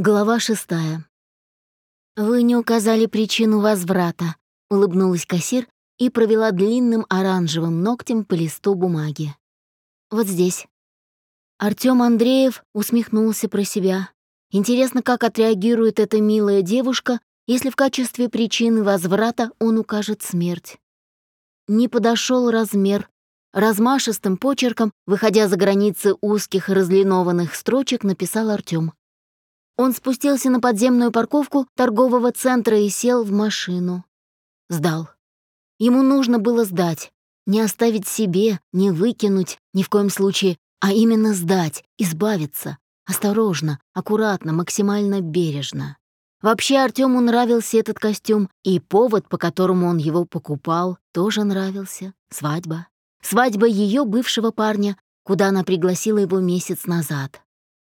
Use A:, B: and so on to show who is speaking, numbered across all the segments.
A: Глава шестая. «Вы не указали причину возврата», — улыбнулась кассир и провела длинным оранжевым ногтем по листу бумаги. «Вот здесь». Артём Андреев усмехнулся про себя. Интересно, как отреагирует эта милая девушка, если в качестве причины возврата он укажет смерть. Не подошел размер. Размашистым почерком, выходя за границы узких разлинованных строчек, написал Артём. Он спустился на подземную парковку торгового центра и сел в машину. Сдал. Ему нужно было сдать. Не оставить себе, не выкинуть, ни в коем случае, а именно сдать, избавиться. Осторожно, аккуратно, максимально бережно. Вообще Артему нравился этот костюм, и повод, по которому он его покупал, тоже нравился. Свадьба. Свадьба ее бывшего парня, куда она пригласила его месяц назад.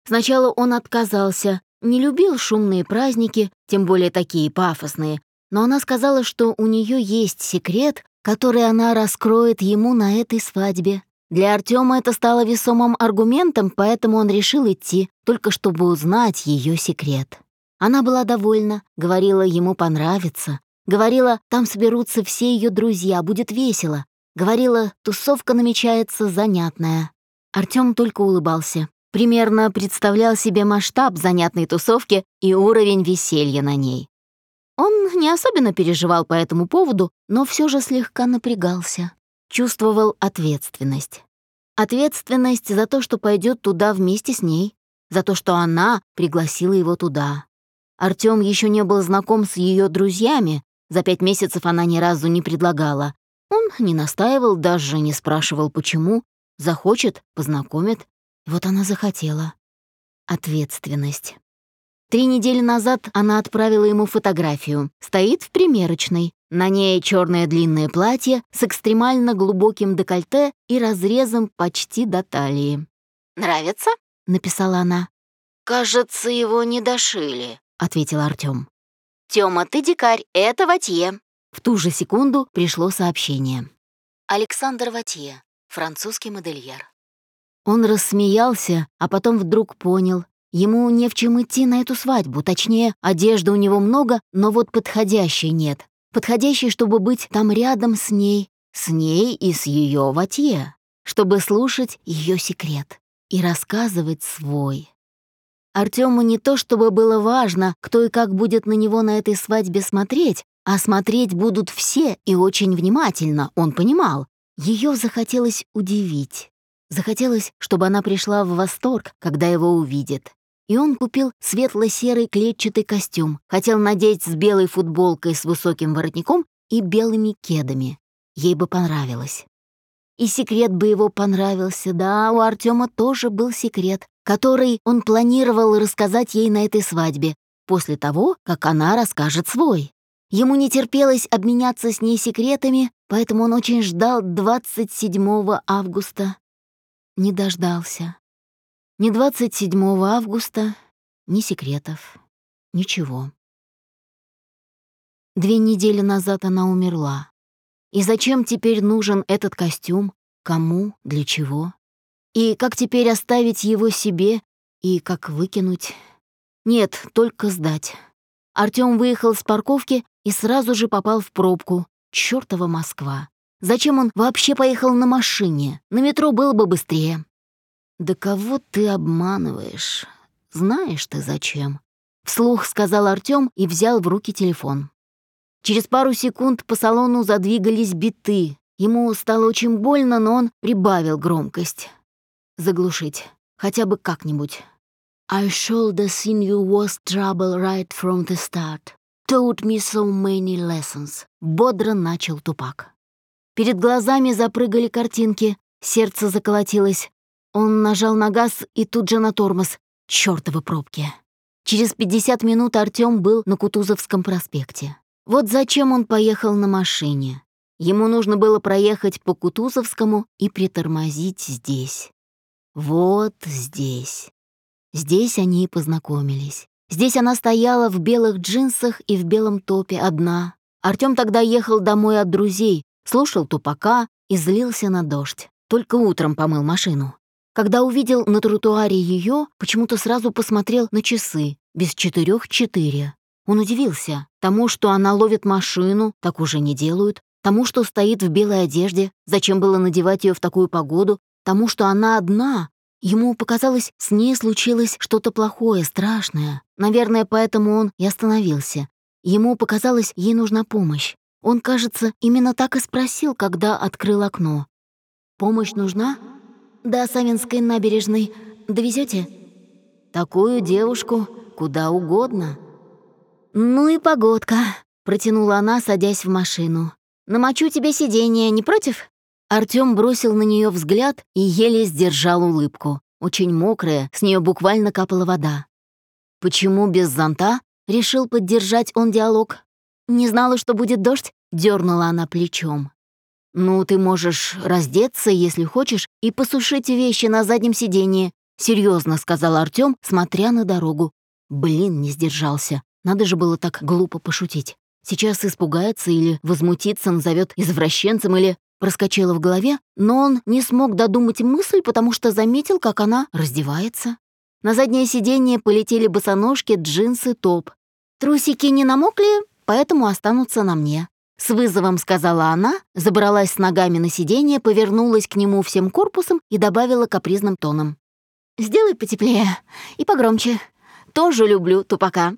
A: Сначала он отказался, не любил шумные праздники, тем более такие пафосные, но она сказала, что у нее есть секрет, который она раскроет ему на этой свадьбе. Для Артема это стало весомым аргументом, поэтому он решил идти, только чтобы узнать ее секрет. Она была довольна, говорила, ему понравится. Говорила, там соберутся все ее друзья, будет весело. Говорила, тусовка намечается занятная. Артем только улыбался примерно представлял себе масштаб занятной тусовки и уровень веселья на ней. Он не особенно переживал по этому поводу, но все же слегка напрягался. Чувствовал ответственность. Ответственность за то, что пойдет туда вместе с ней, за то, что она пригласила его туда. Артём еще не был знаком с ее друзьями, за пять месяцев она ни разу не предлагала. Он не настаивал, даже не спрашивал, почему. Захочет — познакомит. Вот она захотела. Ответственность. Три недели назад она отправила ему фотографию. Стоит в примерочной. На ней черное длинное платье с экстремально глубоким декольте и разрезом почти до талии. «Нравится?» — написала она. «Кажется, его не дошили», — ответил Артём. «Тёма, ты дикарь, это Ватье». В ту же секунду пришло сообщение. Александр Ватье, французский модельер. Он рассмеялся, а потом вдруг понял. Ему не в чем идти на эту свадьбу, точнее, одежды у него много, но вот подходящей нет. Подходящей, чтобы быть там рядом с ней, с ней и с ее ватье, чтобы слушать ее секрет и рассказывать свой. Артему не то чтобы было важно, кто и как будет на него на этой свадьбе смотреть, а смотреть будут все и очень внимательно, он понимал. Ее захотелось удивить. Захотелось, чтобы она пришла в восторг, когда его увидит. И он купил светло-серый клетчатый костюм, хотел надеть с белой футболкой с высоким воротником и белыми кедами. Ей бы понравилось. И секрет бы его понравился, да, у Артема тоже был секрет, который он планировал рассказать ей на этой свадьбе, после того, как она расскажет свой. Ему не терпелось обменяться с ней секретами, поэтому он очень ждал 27 августа не дождался. Ни 27 августа, ни секретов, ничего. Две недели назад она умерла. И зачем теперь нужен этот костюм? Кому? Для чего? И как теперь оставить его себе? И как выкинуть? Нет, только сдать. Артём выехал с парковки и сразу же попал в пробку. Чёртова Москва. Зачем он вообще поехал на машине? На метро было бы быстрее. «Да кого ты обманываешь? Знаешь ты зачем?» Вслух сказал Артём и взял в руки телефон. Через пару секунд по салону задвигались биты. Ему стало очень больно, но он прибавил громкость. Заглушить. Хотя бы как-нибудь. I should have seen you was trouble right from the start. Taught me so many lessons. Бодро начал Тупак. Перед глазами запрыгали картинки, сердце заколотилось. Он нажал на газ и тут же на тормоз. Чёртовы пробки. Через 50 минут Артём был на Кутузовском проспекте. Вот зачем он поехал на машине. Ему нужно было проехать по Кутузовскому и притормозить здесь. Вот здесь. Здесь они и познакомились. Здесь она стояла в белых джинсах и в белом топе одна. Артём тогда ехал домой от друзей, слушал тупака и злился на дождь. Только утром помыл машину. Когда увидел на тротуаре ее, почему-то сразу посмотрел на часы, без четырех четыре. Он удивился тому, что она ловит машину, так уже не делают, тому, что стоит в белой одежде, зачем было надевать ее в такую погоду, тому, что она одна. Ему показалось, с ней случилось что-то плохое, страшное. Наверное, поэтому он и остановился. Ему показалось, ей нужна помощь. Он, кажется, именно так и спросил, когда открыл окно. «Помощь нужна?» «До Савинской набережной. Довезете?» «Такую девушку куда угодно». «Ну и погодка», — протянула она, садясь в машину. «Намочу тебе сиденье, не против?» Артём бросил на неё взгляд и еле сдержал улыбку. Очень мокрая, с неё буквально капала вода. «Почему без зонта?» — решил поддержать он диалог. «Не знала, что будет дождь?» — дернула она плечом. «Ну, ты можешь раздеться, если хочешь, и посушить вещи на заднем сиденье», — серьезно сказал Артём, смотря на дорогу. Блин, не сдержался. Надо же было так глупо пошутить. Сейчас испугается или возмутится, назовет извращенцем или проскочила в голове, но он не смог додумать мысль, потому что заметил, как она раздевается. На заднее сиденье полетели босоножки, джинсы, топ. Трусики не намокли, поэтому останутся на мне. С вызовом сказала она, забралась с ногами на сиденье, повернулась к нему всем корпусом и добавила капризным тоном. «Сделай потеплее и погромче. Тоже люблю тупака».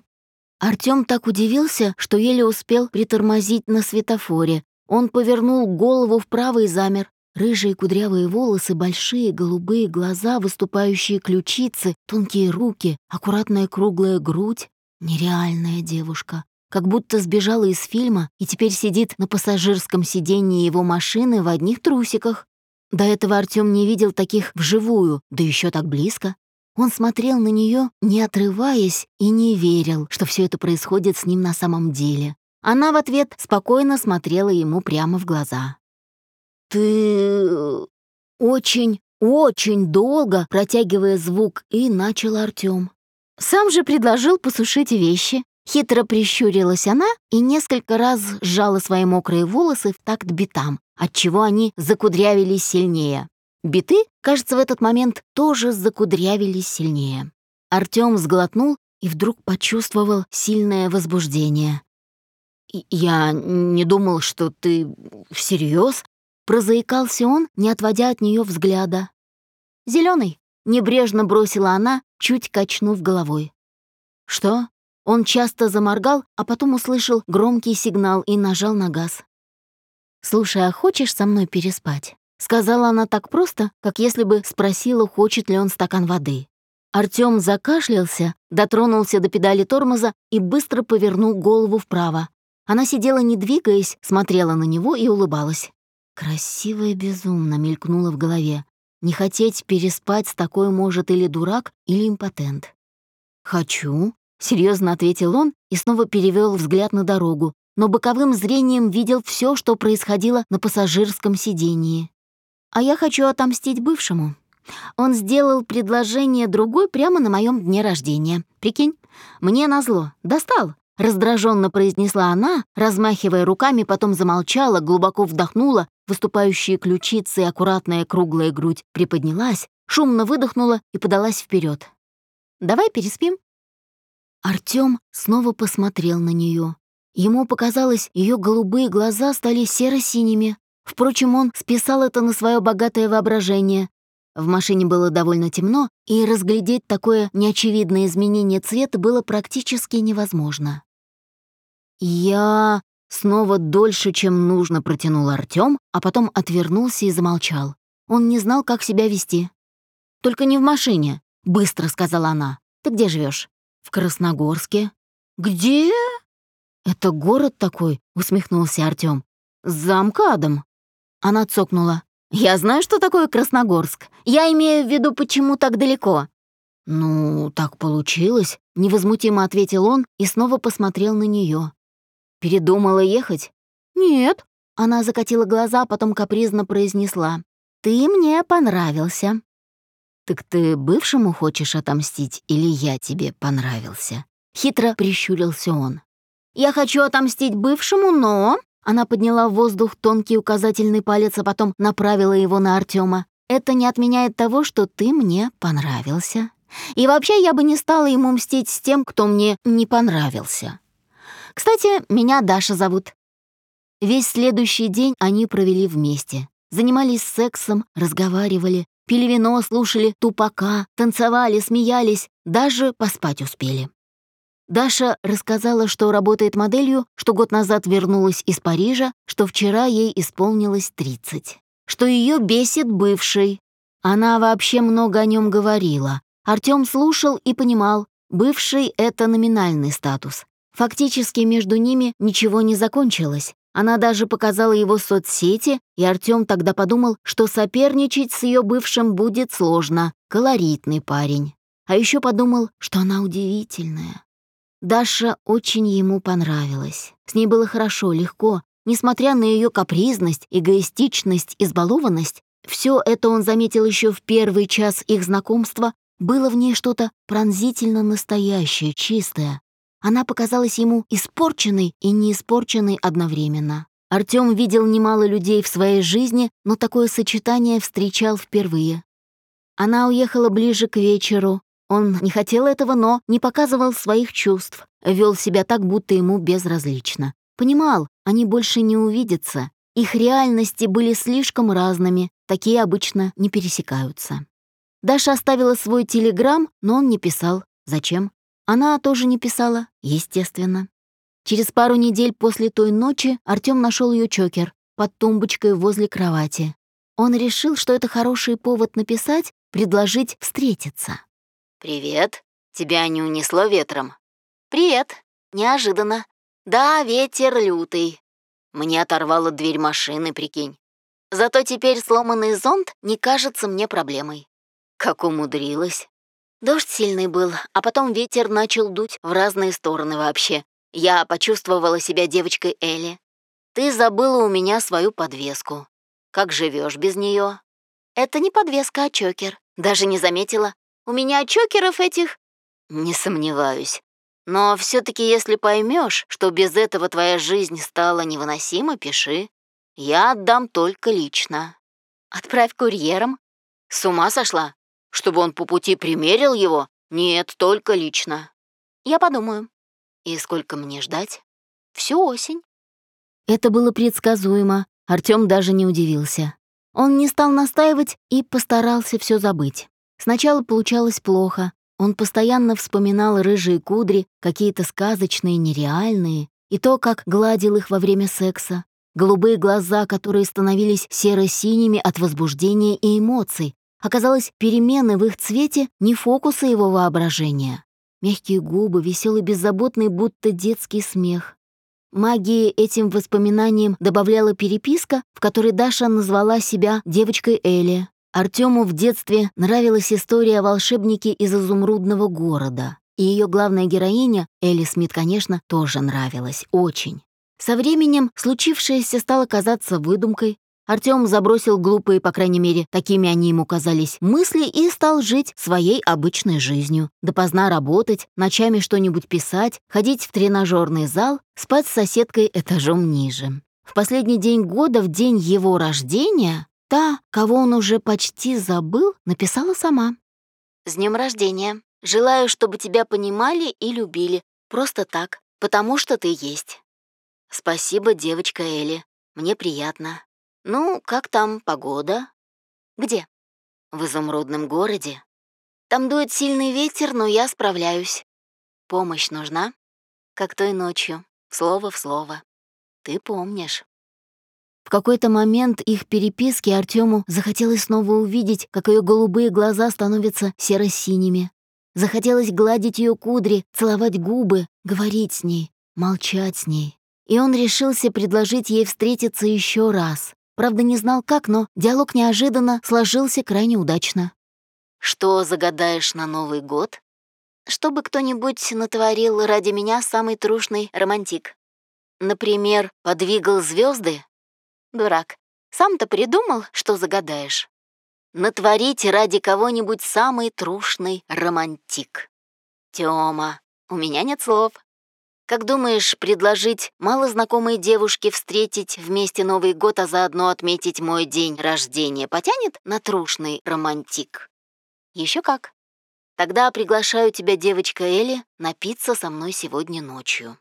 A: Артём так удивился, что еле успел притормозить на светофоре. Он повернул голову вправо и замер. Рыжие кудрявые волосы, большие голубые глаза, выступающие ключицы, тонкие руки, аккуратная круглая грудь. Нереальная девушка. Как будто сбежала из фильма и теперь сидит на пассажирском сиденье его машины в одних трусиках. До этого Артём не видел таких вживую, да еще так близко. Он смотрел на нее, не отрываясь, и не верил, что все это происходит с ним на самом деле. Она в ответ спокойно смотрела ему прямо в глаза. «Ты... очень, очень долго», протягивая звук, и начал Артём. Сам же предложил посушить вещи. Хитро прищурилась она и несколько раз сжала свои мокрые волосы в такт битам, отчего они закудрявились сильнее. Биты, кажется, в этот момент тоже закудрявились сильнее. Артём сглотнул и вдруг почувствовал сильное возбуждение. «Я не думал, что ты всерьез?» Прозаикался он, не отводя от нее взгляда. Зеленый, небрежно бросила она, чуть качнув головой. «Что?» Он часто заморгал, а потом услышал громкий сигнал и нажал на газ. «Слушай, а хочешь со мной переспать?» Сказала она так просто, как если бы спросила, хочет ли он стакан воды. Артём закашлялся, дотронулся до педали тормоза и быстро повернул голову вправо. Она сидела не двигаясь, смотрела на него и улыбалась. Красиво и безумно мелькнуло в голове. Не хотеть переспать с такой может или дурак, или импотент. «Хочу», — серьезно ответил он и снова перевел взгляд на дорогу, но боковым зрением видел все, что происходило на пассажирском сидении. А я хочу отомстить бывшему. Он сделал предложение другой прямо на моем дне рождения. Прикинь, мне назло. Достал. Раздраженно произнесла она, размахивая руками, потом замолчала, глубоко вдохнула, выступающие ключицы и аккуратная круглая грудь приподнялась, шумно выдохнула и подалась вперед. «Давай переспим?» Артём снова посмотрел на нее. Ему показалось, ее голубые глаза стали серо-синими, Впрочем, он списал это на свое богатое воображение. В машине было довольно темно, и разглядеть такое неочевидное изменение цвета было практически невозможно. «Я...» — снова дольше, чем нужно, протянул Артём, а потом отвернулся и замолчал. Он не знал, как себя вести. «Только не в машине», — быстро сказала она. «Ты где живешь? «В Красногорске». «Где?» «Это город такой», — усмехнулся Артём. «С замкадом». Она цокнула. «Я знаю, что такое Красногорск. Я имею в виду, почему так далеко». «Ну, так получилось», — невозмутимо ответил он и снова посмотрел на нее. «Передумала ехать?» «Нет». Она закатила глаза, а потом капризно произнесла. «Ты мне понравился». «Так ты бывшему хочешь отомстить или я тебе понравился?» Хитро прищурился он. «Я хочу отомстить бывшему, но...» Она подняла в воздух тонкий указательный палец, а потом направила его на Артема. это не отменяет того, что ты мне понравился. И вообще я бы не стала ему мстить с тем, кто мне не понравился. Кстати, меня Даша зовут. Весь следующий день они провели вместе. Занимались сексом, разговаривали, пили вино, слушали тупака, танцевали, смеялись, даже поспать успели. Даша рассказала, что работает моделью, что год назад вернулась из Парижа, что вчера ей исполнилось 30, что ее бесит бывший. Она вообще много о нем говорила. Артём слушал и понимал, бывший — это номинальный статус. Фактически между ними ничего не закончилось. Она даже показала его соцсети, и Артём тогда подумал, что соперничать с ее бывшим будет сложно. Колоритный парень. А еще подумал, что она удивительная. Даша очень ему понравилась. С ней было хорошо, легко. Несмотря на ее капризность, эгоистичность, избалованность, все это он заметил еще в первый час их знакомства, было в ней что-то пронзительно настоящее, чистое. Она показалась ему испорченной и неиспорченной одновременно. Артём видел немало людей в своей жизни, но такое сочетание встречал впервые. Она уехала ближе к вечеру, он не хотел этого, но не показывал своих чувств, вел себя так, будто ему безразлично. Понимал, они больше не увидятся. Их реальности были слишком разными, такие обычно не пересекаются. Даша оставила свой телеграм, но он не писал. Зачем? Она тоже не писала, естественно. Через пару недель после той ночи Артём нашел ее чокер под тумбочкой возле кровати. Он решил, что это хороший повод написать, предложить встретиться.
B: «Привет. Тебя не унесло ветром?»
A: «Привет. Неожиданно. Да, ветер лютый.
B: Мне оторвало дверь машины, прикинь.
A: Зато теперь сломанный зонт не кажется мне проблемой».
B: «Как умудрилась?»
A: Дождь сильный был, а потом ветер начал дуть в разные стороны вообще. Я почувствовала себя девочкой Элли. Ты забыла у меня свою подвеску. Как живешь без нее? Это не подвеска, а чокер. Даже не заметила. У меня чокеров этих...»
B: «Не сомневаюсь. Но все таки если поймешь, что без этого твоя жизнь стала невыносима, пиши. Я отдам только лично».
A: «Отправь курьером».
B: «С ума сошла? Чтобы он по пути примерил его? Нет, только лично».
A: «Я подумаю».
B: «И сколько мне ждать?»
A: «Всю осень». Это было предсказуемо. Артём даже не удивился. Он не стал настаивать и постарался все забыть. Сначала получалось плохо. Он постоянно вспоминал рыжие кудри, какие-то сказочные, нереальные, и то, как гладил их во время секса. Голубые глаза, которые становились серо-синими от возбуждения и эмоций. Оказалось, перемены в их цвете не фокусы его воображения. Мягкие губы, веселый беззаботный, будто детский смех. Магии этим воспоминаниям добавляла переписка, в которой Даша назвала себя девочкой Элли, Артему в детстве нравилась история о волшебнике из изумрудного города. И ее главная героиня, Элли Смит, конечно, тоже нравилась, очень. Со временем случившееся стало казаться выдумкой. Артем забросил глупые, по крайней мере, такими они ему казались, мысли и стал жить своей обычной жизнью. Допоздна работать, ночами что-нибудь писать, ходить в тренажерный зал, спать с соседкой этажом ниже. В последний день года, в день его рождения, Та, кого он уже почти забыл, написала сама. «С днем рождения. Желаю, чтобы тебя понимали и любили. Просто так, потому что ты есть». «Спасибо, девочка Элли. Мне приятно. Ну, как там погода?» «Где?» «В изумрудном городе. Там дует сильный ветер, но я справляюсь. Помощь нужна?» «Как той ночью, слово в слово. Ты помнишь». В какой-то момент их переписки Артему захотелось снова увидеть, как ее голубые глаза становятся серо-синими. Захотелось гладить ее кудри, целовать губы, говорить с ней, молчать с ней. И он решился предложить ей встретиться еще раз. Правда, не знал как, но диалог неожиданно сложился крайне удачно. «Что загадаешь на Новый год?» «Чтобы кто-нибудь натворил ради меня самый трушный романтик. Например, подвигал звезды Дурак. Сам-то придумал, что загадаешь. Натворите ради кого-нибудь самый трушный романтик. Тёма, у меня нет слов.
B: Как думаешь, предложить малознакомой девушке встретить вместе Новый год, а заодно отметить мой день рождения потянет на трушный романтик? Еще как. Тогда приглашаю тебя, девочка Элли, напиться со мной сегодня ночью.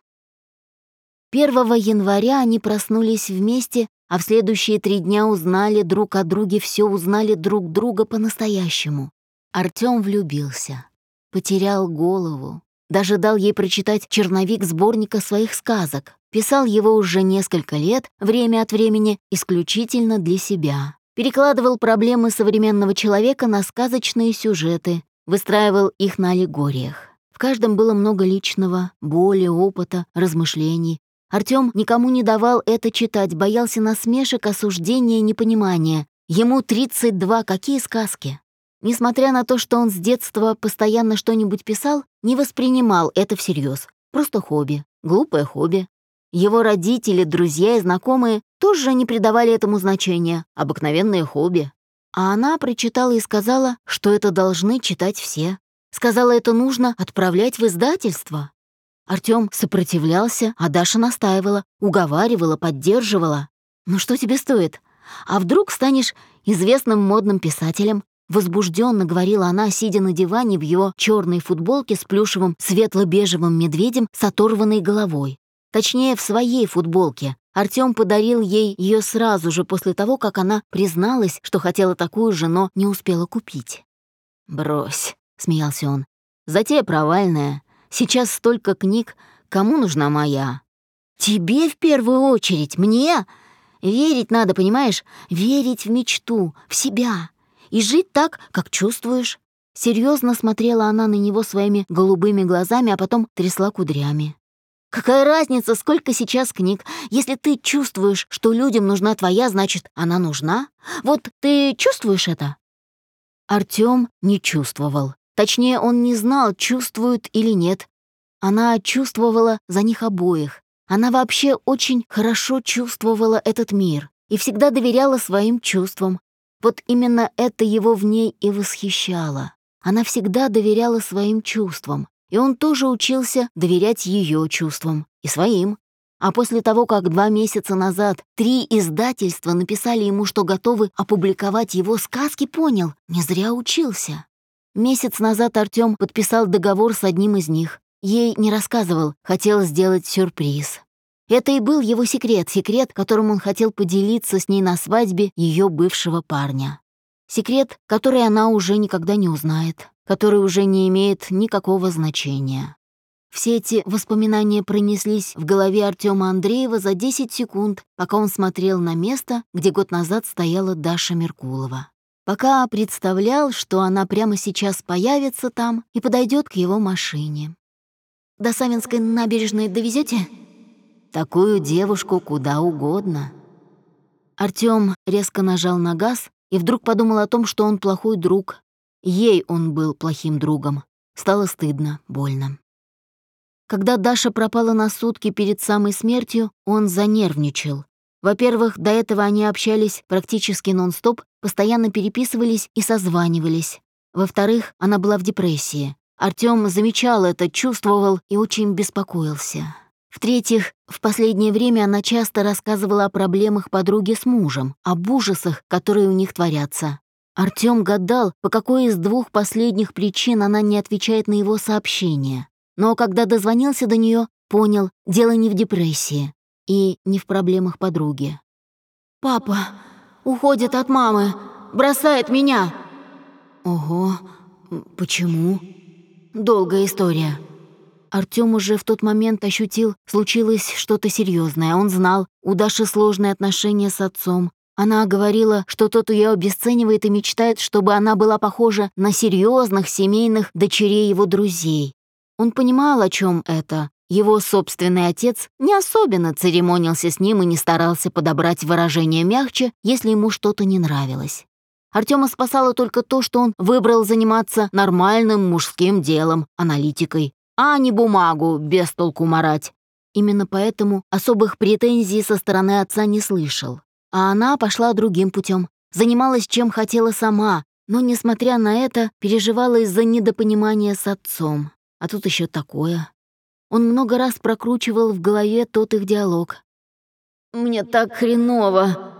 A: 1 января они проснулись вместе, а в следующие три дня узнали друг о друге, все узнали друг друга по-настоящему. Артём влюбился, потерял голову, даже дал ей прочитать черновик сборника своих сказок. Писал его уже несколько лет, время от времени, исключительно для себя. Перекладывал проблемы современного человека на сказочные сюжеты, выстраивал их на аллегориях. В каждом было много личного, боли, опыта, размышлений. Артём никому не давал это читать, боялся насмешек, осуждения, непонимания. Ему 32, какие сказки? Несмотря на то, что он с детства постоянно что-нибудь писал, не воспринимал это всерьез. Просто хобби, глупое хобби. Его родители, друзья и знакомые тоже не придавали этому значения, обыкновенное хобби. А она прочитала и сказала, что это должны читать все. Сказала, это нужно отправлять в издательство. Артём сопротивлялся, а Даша настаивала, уговаривала, поддерживала. «Ну что тебе стоит? А вдруг станешь известным модным писателем, Возбужденно говорила она, сидя на диване в его черной футболке с плюшевым светло-бежевым медведем с оторванной головой. Точнее, в своей футболке. Артём подарил ей ее сразу же после того, как она призналась, что хотела такую же, но не успела купить. «Брось», — смеялся он. «Затея провальная. Сейчас столько книг. Кому нужна моя?» «Тебе в первую очередь, мне? Верить надо, понимаешь? Верить в мечту, в себя и жить так, как чувствуешь». Серьезно смотрела она на него своими голубыми глазами, а потом трясла кудрями. «Какая разница, сколько сейчас книг? Если ты чувствуешь, что людям нужна твоя, значит, она нужна. Вот ты чувствуешь это?» Артём не чувствовал. Точнее, он не знал, чувствует или нет. Она чувствовала за них обоих. Она вообще очень хорошо чувствовала этот мир и всегда доверяла своим чувствам, вот именно это его в ней и восхищало. Она всегда доверяла своим чувствам, и он тоже учился доверять ее чувствам и своим. А после того, как два месяца назад три издательства написали ему, что готовы опубликовать его сказки, понял, не зря учился. Месяц назад Артём подписал договор с одним из них. Ей не рассказывал, хотел сделать сюрприз. Это и был его секрет, секрет, которым он хотел поделиться с ней на свадьбе ее бывшего парня. Секрет, который она уже никогда не узнает, который уже не имеет никакого значения. Все эти воспоминания пронеслись в голове Артема Андреева за 10 секунд, пока он смотрел на место, где год назад стояла Даша Меркулова. Пока представлял, что она прямо сейчас появится там и подойдет к его машине. «До Савинской набережной довезете? Такую девушку куда угодно. Артём резко нажал на газ и вдруг подумал о том, что он плохой друг. Ей он был плохим другом. Стало стыдно, больно. Когда Даша пропала на сутки перед самой смертью, он занервничал. Во-первых, до этого они общались практически нон-стоп, постоянно переписывались и созванивались. Во-вторых, она была в депрессии. Артём замечал это, чувствовал и очень беспокоился. В-третьих, в последнее время она часто рассказывала о проблемах подруги с мужем, об ужасах, которые у них творятся. Артём гадал, по какой из двух последних причин она не отвечает на его сообщения. Но когда дозвонился до нее, понял, дело не в депрессии и не в проблемах подруги. «Папа уходит от мамы, бросает меня». «Ого, почему?» «Долгая история». Артём уже в тот момент ощутил, случилось что-то серьезное. Он знал, у Даши сложные отношения с отцом. Она говорила, что тот ее обесценивает и мечтает, чтобы она была похожа на серьезных семейных дочерей его друзей. Он понимал, о чем это. Его собственный отец не особенно церемонился с ним и не старался подобрать выражение мягче, если ему что-то не нравилось. Артема спасало только то, что он выбрал заниматься нормальным мужским делом, аналитикой, а не бумагу без толку марать. Именно поэтому особых претензий со стороны отца не слышал. А она пошла другим путем, занималась чем хотела сама, но, несмотря на это, переживала из-за недопонимания с отцом. А тут еще такое. Он много раз прокручивал в голове тот их диалог. «Мне так хреново!»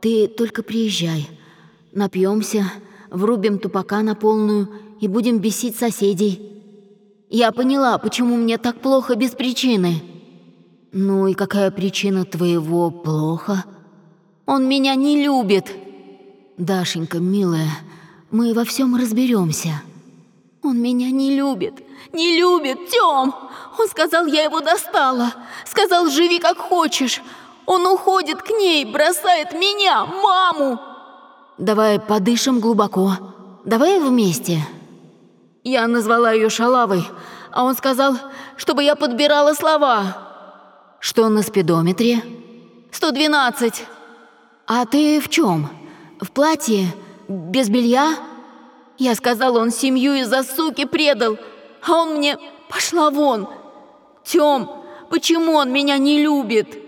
A: «Ты только приезжай. Напьемся, врубим тупака на полную и будем бесить соседей. Я поняла, почему мне так плохо без причины». «Ну и какая причина твоего плохо?» «Он меня не любит!» «Дашенька, милая, мы во всем разберемся.
C: «Он меня не любит, не любит, Тём! Он сказал, я его достала. Сказал, живи как хочешь. Он уходит к ней, бросает меня, маму!»
A: «Давай подышим глубоко. Давай вместе».
C: Я назвала ее шалавой, а он сказал, чтобы я подбирала слова.
A: «Что на спидометре?»
C: «112».
A: «А ты в чем? В платье? Без белья?»
C: Я сказала, он семью из-за суки предал, а он мне «пошла вон». «Тём, почему он меня не любит?»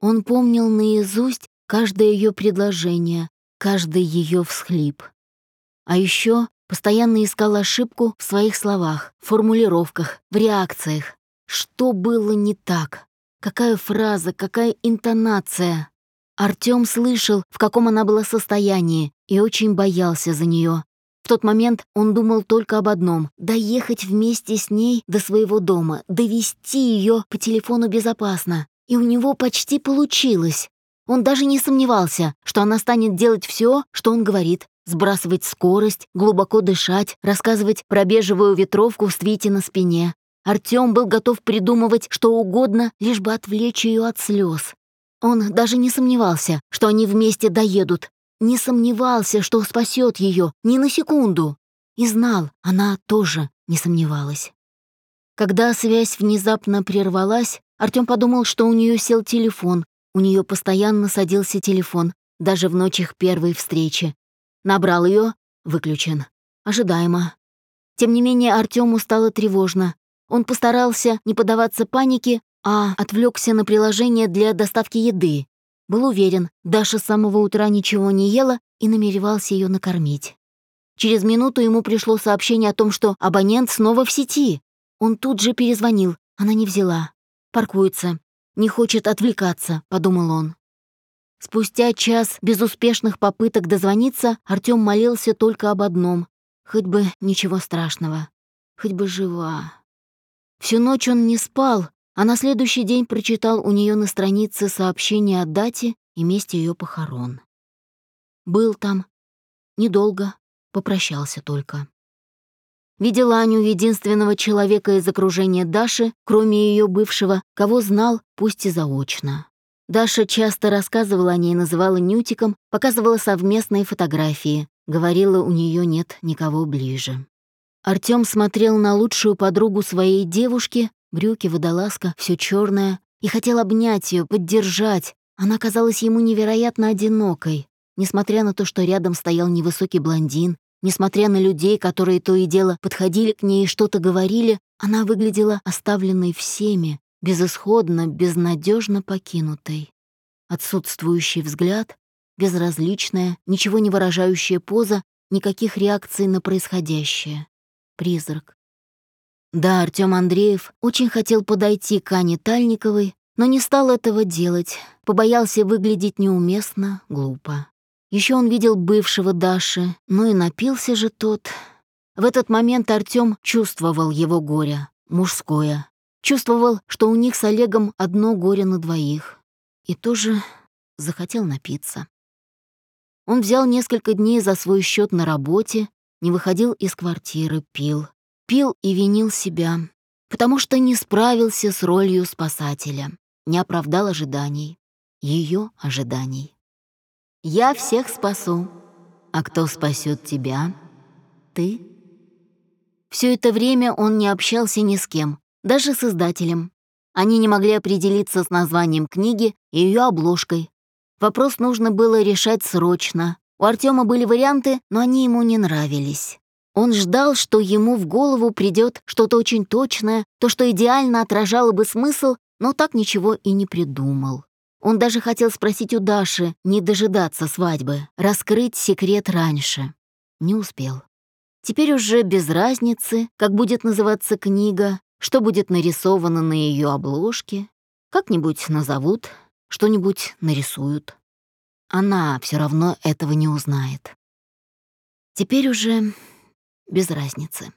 A: Он помнил наизусть каждое ее предложение, каждый ее всхлип. А еще постоянно искал ошибку в своих словах, формулировках, в реакциях. Что было не так? Какая фраза, какая интонация? Артём слышал, в каком она была состоянии, и очень боялся за нее. В тот момент он думал только об одном — доехать вместе с ней до своего дома, довести ее по телефону безопасно. И у него почти получилось. Он даже не сомневался, что она станет делать все, что он говорит, сбрасывать скорость, глубоко дышать, рассказывать про бежевую ветровку в свите на спине. Артём был готов придумывать что угодно, лишь бы отвлечь ее от слез. Он даже не сомневался, что они вместе доедут, не сомневался, что спасет ее ни на секунду. И знал, она тоже не сомневалась. Когда связь внезапно прервалась, Артём подумал, что у нее сел телефон. У нее постоянно садился телефон, даже в ночь их первой встречи. Набрал ее, выключен. Ожидаемо. Тем не менее, Артему стало тревожно. Он постарался не поддаваться панике, а отвлекся на приложение для доставки еды. Был уверен, Даша с самого утра ничего не ела и намеревался ее накормить. Через минуту ему пришло сообщение о том, что абонент снова в сети. Он тут же перезвонил, она не взяла. Паркуется. Не хочет отвлекаться, подумал он. Спустя час безуспешных попыток дозвониться, Артём молился только об одном — хоть бы ничего страшного, хоть бы жива. Всю ночь он не спал, а на следующий день прочитал у нее на странице сообщение о дате и месте ее похорон. Был там. Недолго. Попрощался только. Видел Аню единственного человека из окружения Даши, кроме ее бывшего, кого знал, пусть и заочно. Даша часто рассказывала о ней, называла Нютиком, показывала совместные фотографии, говорила, у нее нет никого ближе. Артём смотрел на лучшую подругу своей девушки, брюки, водолазка, все черное, и хотел обнять ее, поддержать. Она казалась ему невероятно одинокой, несмотря на то, что рядом стоял невысокий блондин, Несмотря на людей, которые то и дело подходили к ней и что-то говорили, она выглядела оставленной всеми, безысходно, безнадежно покинутой. Отсутствующий взгляд, безразличная, ничего не выражающая поза, никаких реакций на происходящее. Призрак. Да, Артём Андреев очень хотел подойти к Ане Тальниковой, но не стал этого делать, побоялся выглядеть неуместно, глупо. Еще он видел бывшего Даши, но и напился же тот. В этот момент Артём чувствовал его горе, мужское. Чувствовал, что у них с Олегом одно горе на двоих. И тоже захотел напиться. Он взял несколько дней за свой счет на работе, не выходил из квартиры, пил. Пил и винил себя, потому что не справился с ролью спасателя, не оправдал ожиданий, ее ожиданий. Я всех спасу. А кто спасет тебя? Ты? Все это время он не общался ни с кем, даже с издателем. Они не могли определиться с названием книги и ее обложкой. Вопрос нужно было решать срочно. У Артема были варианты, но они ему не нравились. Он ждал, что ему в голову придет что-то очень точное, то, что идеально отражало бы смысл, но так ничего и не придумал. Он даже хотел спросить у Даши, не дожидаться свадьбы, раскрыть секрет раньше. Не успел. Теперь уже без разницы, как будет называться книга, что будет нарисовано на ее обложке, как-нибудь назовут, что-нибудь нарисуют. Она все равно этого не узнает. Теперь уже без разницы.